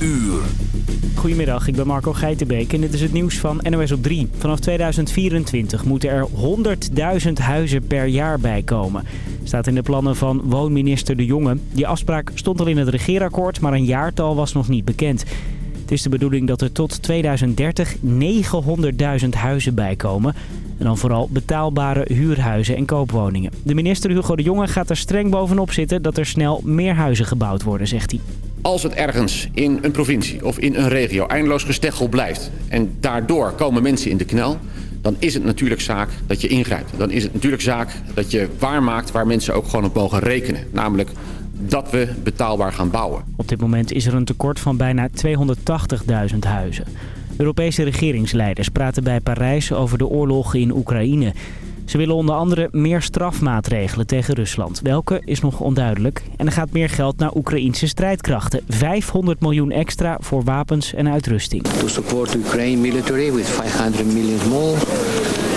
uur. Goedemiddag, ik ben Marco Geitenbeek en dit is het nieuws van NOS op 3. Vanaf 2024 moeten er 100.000 huizen per jaar bijkomen. Staat in de plannen van woonminister De Jonge. Die afspraak stond al in het regeerakkoord, maar een jaartal was nog niet bekend. Het is de bedoeling dat er tot 2030 900.000 huizen bijkomen. En dan vooral betaalbare huurhuizen en koopwoningen. De minister Hugo de Jonge gaat er streng bovenop zitten dat er snel meer huizen gebouwd worden, zegt hij. Als het ergens in een provincie of in een regio eindeloos gesteggel blijft... en daardoor komen mensen in de knel... dan is het natuurlijk zaak dat je ingrijpt. Dan is het natuurlijk zaak dat je waarmaakt waar mensen ook gewoon op mogen rekenen. Namelijk dat we betaalbaar gaan bouwen. Op dit moment is er een tekort van bijna 280.000 huizen. Europese regeringsleiders praten bij Parijs over de oorlog in Oekraïne. Ze willen onder andere meer strafmaatregelen tegen Rusland. Welke is nog onduidelijk. En er gaat meer geld naar Oekraïnse strijdkrachten. 500 miljoen extra voor wapens en uitrusting. To support Ukraine military with 500 million more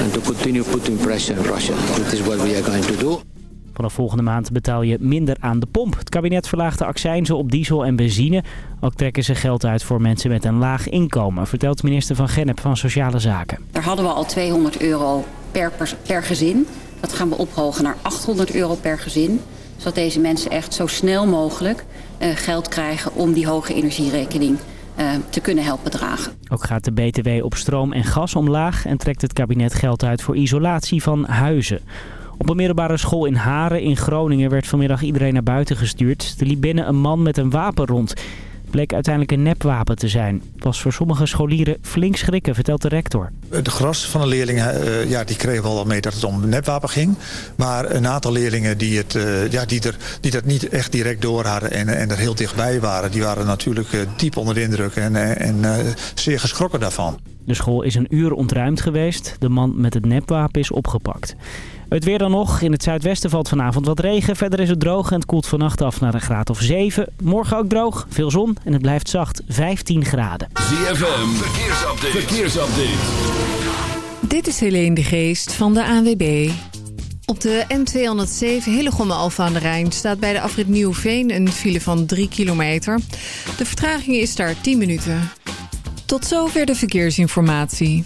and to continue putting pressure on Russia. That is what we are going to do. Vanaf volgende maand betaal je minder aan de pomp. Het kabinet verlaagt de accijnzen op diesel en benzine. Ook trekken ze geld uit voor mensen met een laag inkomen, vertelt minister Van Gennep van Sociale Zaken. Daar hadden we al 200 euro per, per gezin. Dat gaan we ophogen naar 800 euro per gezin. Zodat deze mensen echt zo snel mogelijk uh, geld krijgen om die hoge energierekening uh, te kunnen helpen dragen. Ook gaat de BTW op stroom en gas omlaag en trekt het kabinet geld uit voor isolatie van huizen. Op een middelbare school in Haren in Groningen werd vanmiddag iedereen naar buiten gestuurd. Er liep binnen een man met een wapen rond. Het bleek uiteindelijk een nepwapen te zijn. Het was voor sommige scholieren flink schrikken, vertelt de rector. De gros van de leerlingen uh, ja, die kregen wel mee dat het om een nepwapen ging. Maar een aantal leerlingen die, het, uh, ja, die, er, die dat niet echt direct door hadden en, en er heel dichtbij waren... die waren natuurlijk uh, diep onder de indruk en, en zeer geschrokken daarvan. De school is een uur ontruimd geweest. De man met het nepwapen is opgepakt. Het weer dan nog. In het zuidwesten valt vanavond wat regen. Verder is het droog en het koelt vannacht af naar een graad of 7. Morgen ook droog, veel zon en het blijft zacht 15 graden. ZFM, verkeersupdate. verkeersupdate. Dit is Helene de Geest van de ANWB. Op de N207 Hillegom Alfa aan de Rijn staat bij de afrit Nieuwveen een file van 3 kilometer. De vertraging is daar 10 minuten. Tot zover de verkeersinformatie.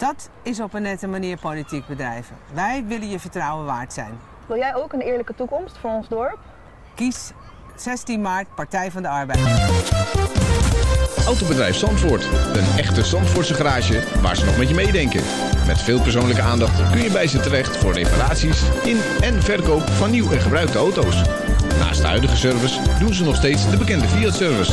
Dat is op een nette manier politiek bedrijven. Wij willen je vertrouwen waard zijn. Wil jij ook een eerlijke toekomst voor ons dorp? Kies 16 maart Partij van de Arbeid. Autobedrijf Zandvoort. Een echte Zandvoortse garage waar ze nog met je meedenken. Met veel persoonlijke aandacht kun je bij ze terecht voor reparaties in en verkoop van nieuw en gebruikte auto's. Naast de huidige service doen ze nog steeds de bekende Fiat-service.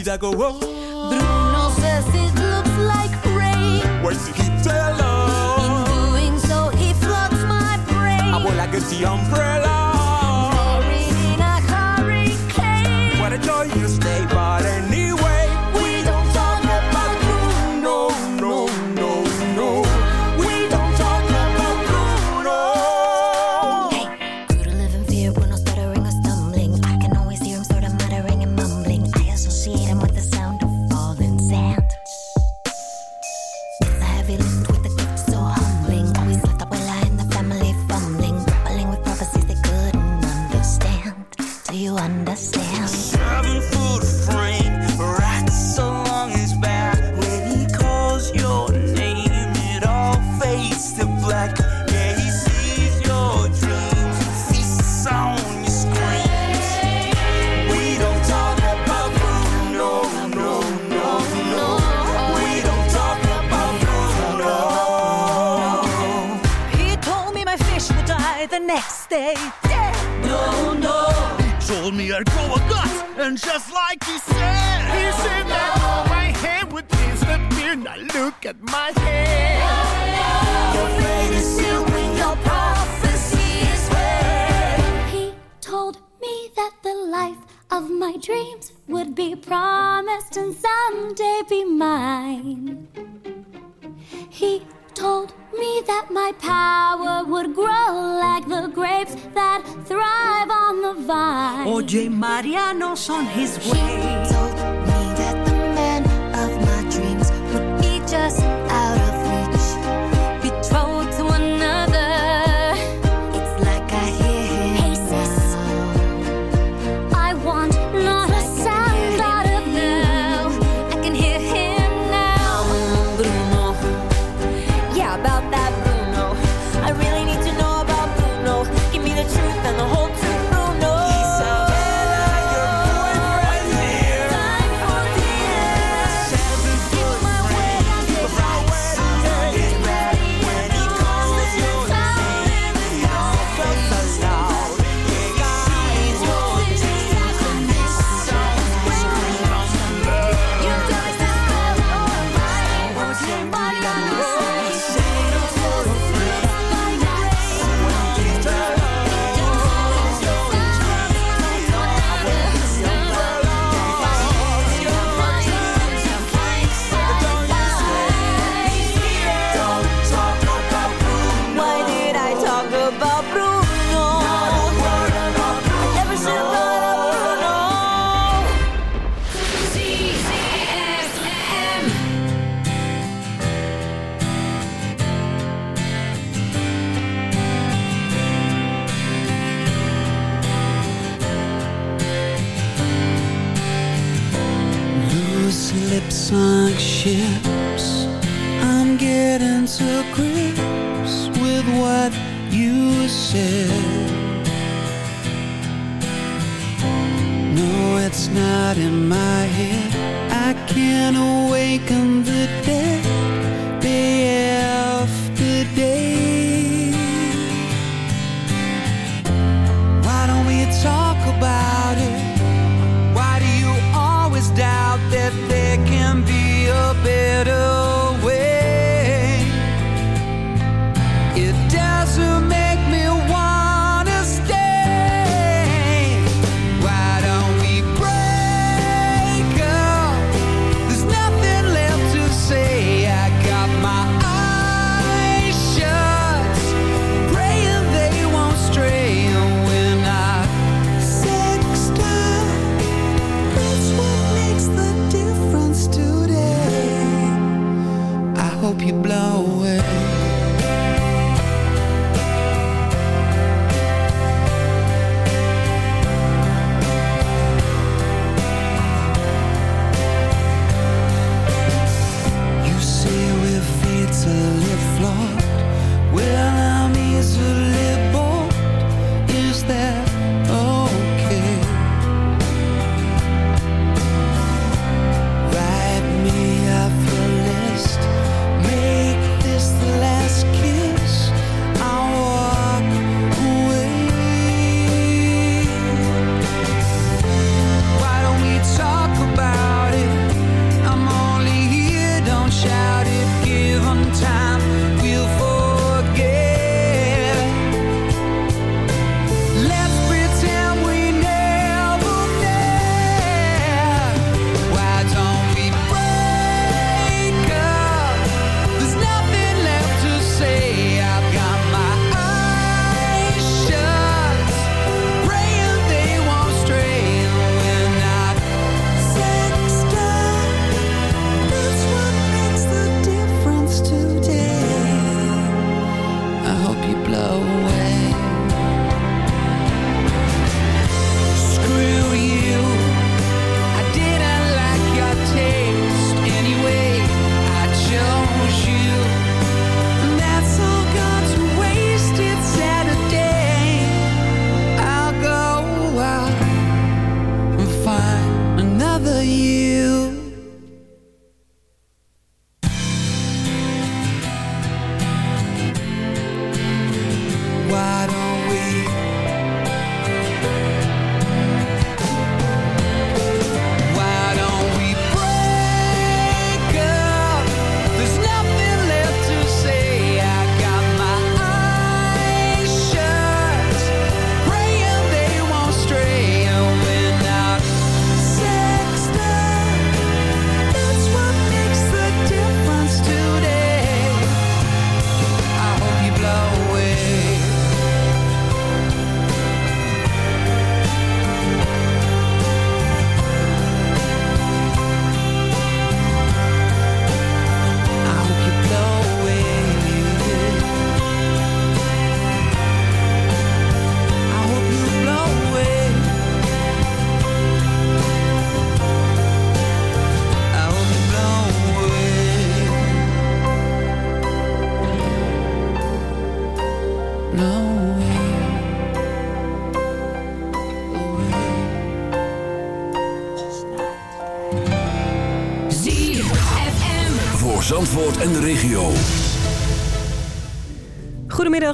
vida go on. Bruno says it looks like rain. Where's the heat alone? In doing so, he floods my brain. I will like the umbrella. just his way.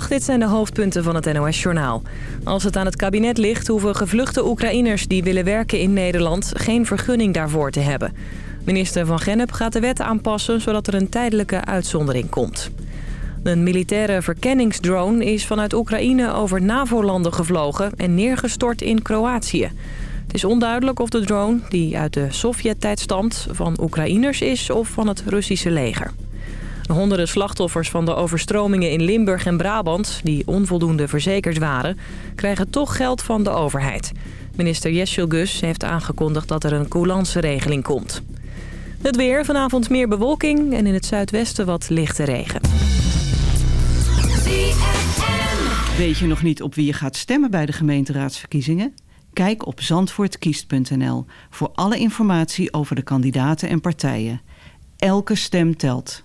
Dit zijn de hoofdpunten van het NOS-journaal. Als het aan het kabinet ligt, hoeven gevluchte Oekraïners die willen werken in Nederland geen vergunning daarvoor te hebben. Minister Van Gennep gaat de wet aanpassen zodat er een tijdelijke uitzondering komt. Een militaire verkenningsdrone is vanuit Oekraïne over NAVO-landen gevlogen en neergestort in Kroatië. Het is onduidelijk of de drone, die uit de Sovjet-tijd stamt, van Oekraïners is of van het Russische leger. Honderden slachtoffers van de overstromingen in Limburg en Brabant... die onvoldoende verzekerd waren, krijgen toch geld van de overheid. Minister Jessil Gus heeft aangekondigd dat er een coulance-regeling komt. Het weer, vanavond meer bewolking en in het zuidwesten wat lichte regen. Weet je nog niet op wie je gaat stemmen bij de gemeenteraadsverkiezingen? Kijk op zandvoortkiest.nl voor alle informatie over de kandidaten en partijen. Elke stem telt.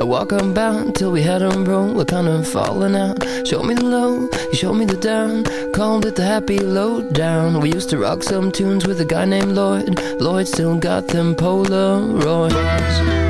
I walk unbound till we had had 'em broke. We're kind of falling out. Show me the low, you showed me the down. Called it the happy low down. We used to rock some tunes with a guy named Lloyd. Lloyd still got them Polaroids.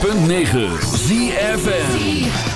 106.9 ZFN